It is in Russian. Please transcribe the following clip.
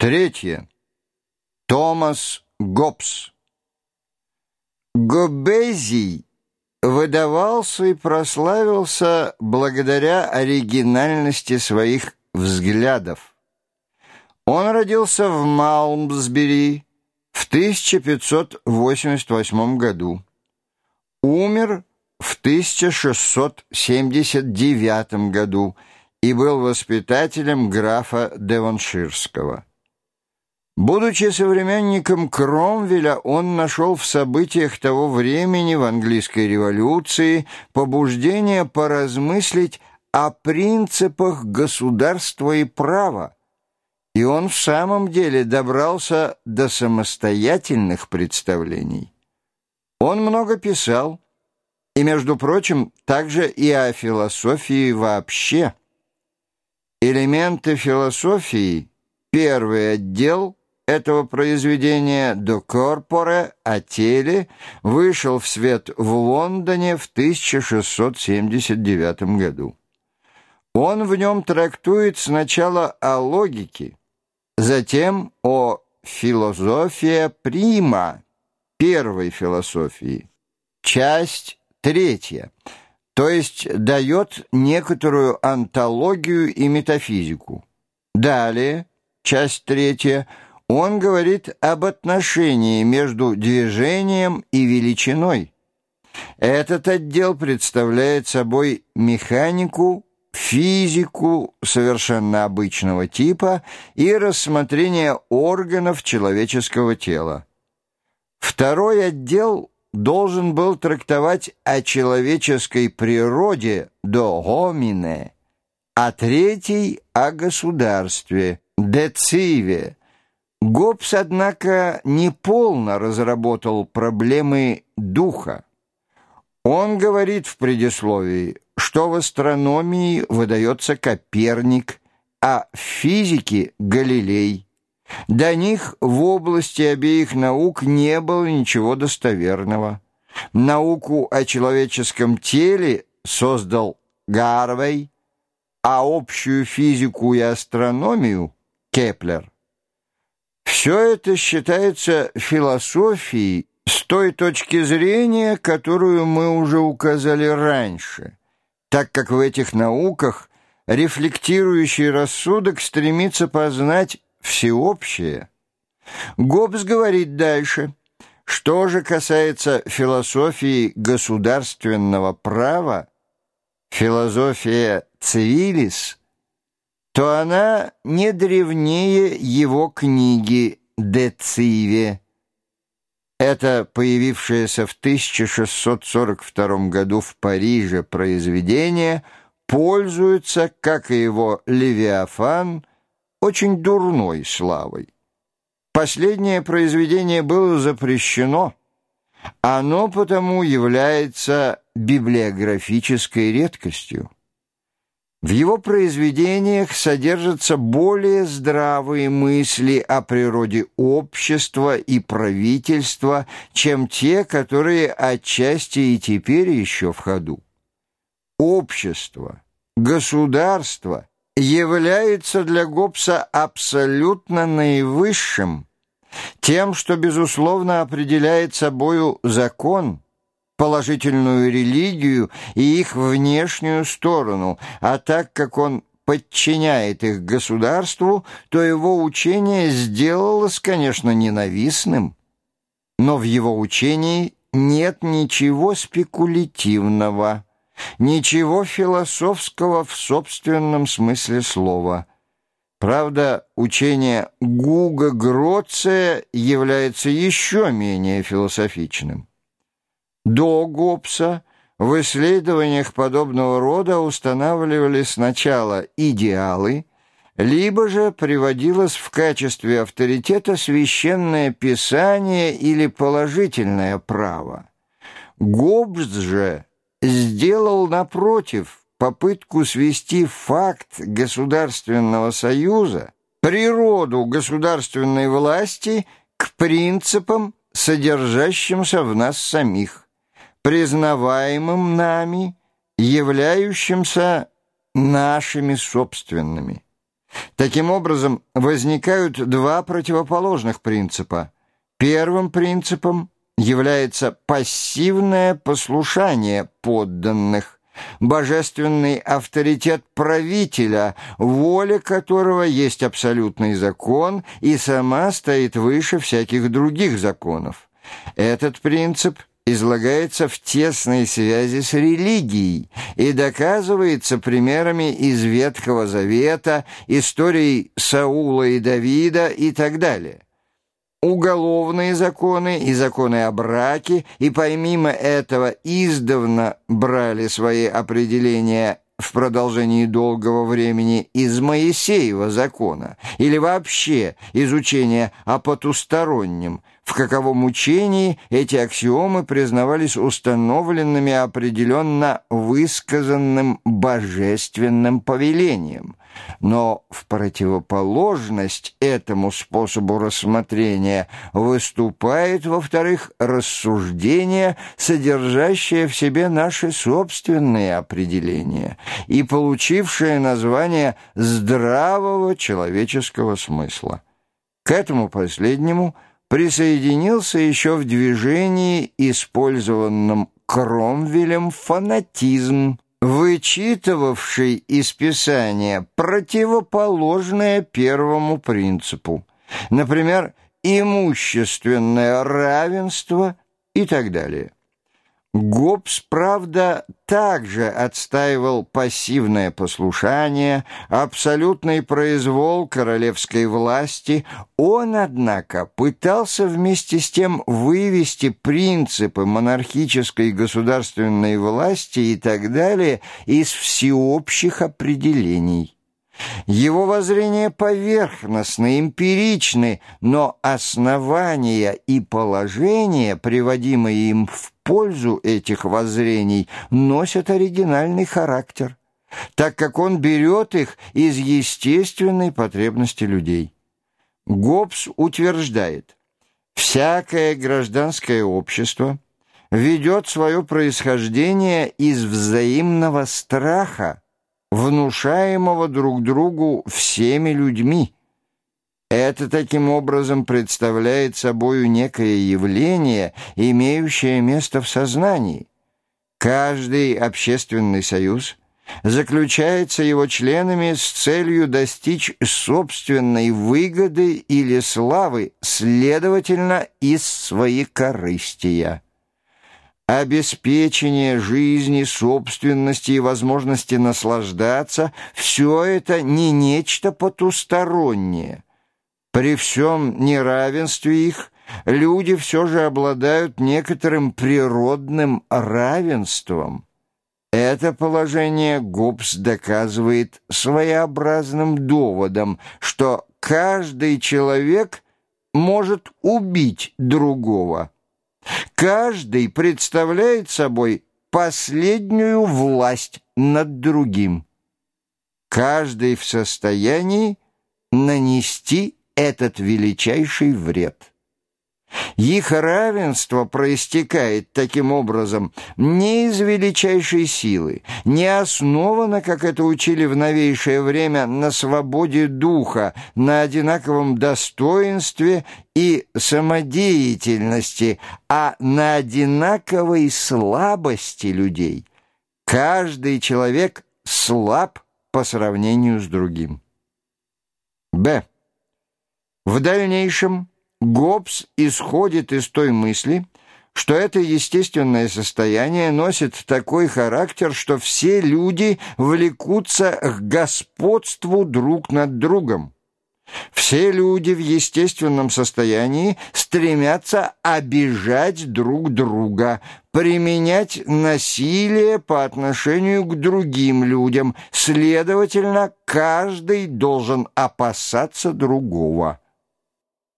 Третье. Томас Гоббс. Гоббезий выдавался и прославился благодаря оригинальности своих взглядов. Он родился в Малмсбери в 1588 году. Умер в 1679 году и был воспитателем графа Девонширского. Будучи современником Кромвеля, он нашел в событиях того времени в английской революции побуждение поразмыслить о принципах государства и права, и он в самом деле добрался до самостоятельных представлений. Он много писал, и, между прочим, также и о философии вообще. Элементы философии, первый отдел – этого произведения «До корпоре» о теле вышел в свет в Лондоне в 1679 году. Он в нем трактует сначала о логике, затем о философия прима, первой философии, часть третья, то есть дает некоторую антологию и метафизику. Далее, часть третья – он говорит об отношении между движением и величиной. Этот отдел представляет собой механику, физику совершенно обычного типа и рассмотрение органов человеческого тела. Второй отдел должен был трактовать о человеческой природе до гомине, а третий — о государстве, дециве, Гоббс, однако, не полно разработал проблемы духа. Он говорит в предисловии, что в астрономии выдается Коперник, а в физике — Галилей. До них в области обеих наук не было ничего достоверного. Науку о человеческом теле создал Гарвей, а общую физику и астрономию — Кеплер. Все это считается философией с той точки зрения, которую мы уже указали раньше, так как в этих науках рефлектирующий рассудок стремится познать всеобщее. Гоббс говорит дальше, что же касается философии государственного права, философия цивилис – то она не древнее его книги «Де Циве». Это появившееся в 1642 году в Париже произведение пользуется, как и его «Левиафан», очень дурной славой. Последнее произведение было запрещено. Оно потому является библиографической редкостью. В его произведениях содержатся более здравые мысли о природе общества и правительства, чем те, которые отчасти и теперь еще в ходу. Общество, государство является для Гоббса абсолютно наивысшим, тем, что, безусловно, определяет собою закон – положительную религию и их внешнюю сторону, а так как он подчиняет их государству, то его учение сделалось, конечно, ненавистным, но в его учении нет ничего спекулятивного, ничего философского в собственном смысле слова. Правда, учение Гуга Гроция является еще менее философичным. До Гоббса в исследованиях подобного рода устанавливали сначала идеалы, либо же приводилось в качестве авторитета священное писание или положительное право. Гоббс же сделал, напротив, попытку свести факт государственного союза, природу государственной власти к принципам, содержащимся в нас самих признаваемым нами, являющимся нашими собственными. Таким образом, возникают два противоположных принципа. Первым принципом является пассивное послушание подданных, божественный авторитет правителя, воля которого есть абсолютный закон и сама стоит выше всяких других законов. Этот принцип излагается в тесной связи с религией и доказывается примерами из Ветхого Завета, историей Саула и Давида и так далее. Уголовные законы и законы о браке, и помимо этого издавна брали свои определения в продолжении долгого времени из Моисеева закона или вообще изучения о потустороннем, в каковом учении эти аксиомы признавались установленными определенно высказанным божественным повелением. Но в противоположность этому способу рассмотрения выступает, во-вторых, рассуждение, содержащее в себе наши собственные определения и получившее название здравого человеческого смысла. К этому последнему присоединился еще в движении, использованном Кромвелем, фанатизм, вычитывавший из Писания противоположное первому принципу, например, имущественное равенство и так далее. Гоббс, правда, также отстаивал пассивное послушание, абсолютный произвол королевской власти. Он, однако, пытался вместе с тем вывести принципы монархической государственной власти и так далее из всеобщих определений. Его воззрения поверхностны, эмпиричны, но основания и положения, приводимые им в пользу этих воззрений, носят оригинальный характер, так как он берет их из естественной потребности людей. Гоббс утверждает, «Всякое гражданское общество ведет свое происхождение из взаимного страха, внушаемого друг другу всеми людьми. Это таким образом представляет собою некое явление, имеющее место в сознании. Каждый общественный союз заключается его членами с целью достичь собственной выгоды или славы, следовательно, из своих корыстия обеспечение жизни, собственности и возможности наслаждаться – все это не нечто потустороннее. При всем неравенстве их люди все же обладают некоторым природным равенством. Это положение Гоббс доказывает своеобразным доводом, что каждый человек может убить другого – Каждый представляет собой последнюю власть над другим. Каждый в состоянии нанести этот величайший вред. Их равенство проистекает таким образом не из величайшей силы, не основано, как это учили в новейшее время, на свободе духа, на одинаковом достоинстве и самодеятельности, а на одинаковой слабости людей. Каждый человек слаб по сравнению с другим. Б. В дальнейшем Гоббс исходит из той мысли, что это естественное состояние носит такой характер, что все люди влекутся к господству друг над другом. Все люди в естественном состоянии стремятся обижать друг друга, применять насилие по отношению к другим людям, следовательно, каждый должен опасаться другого.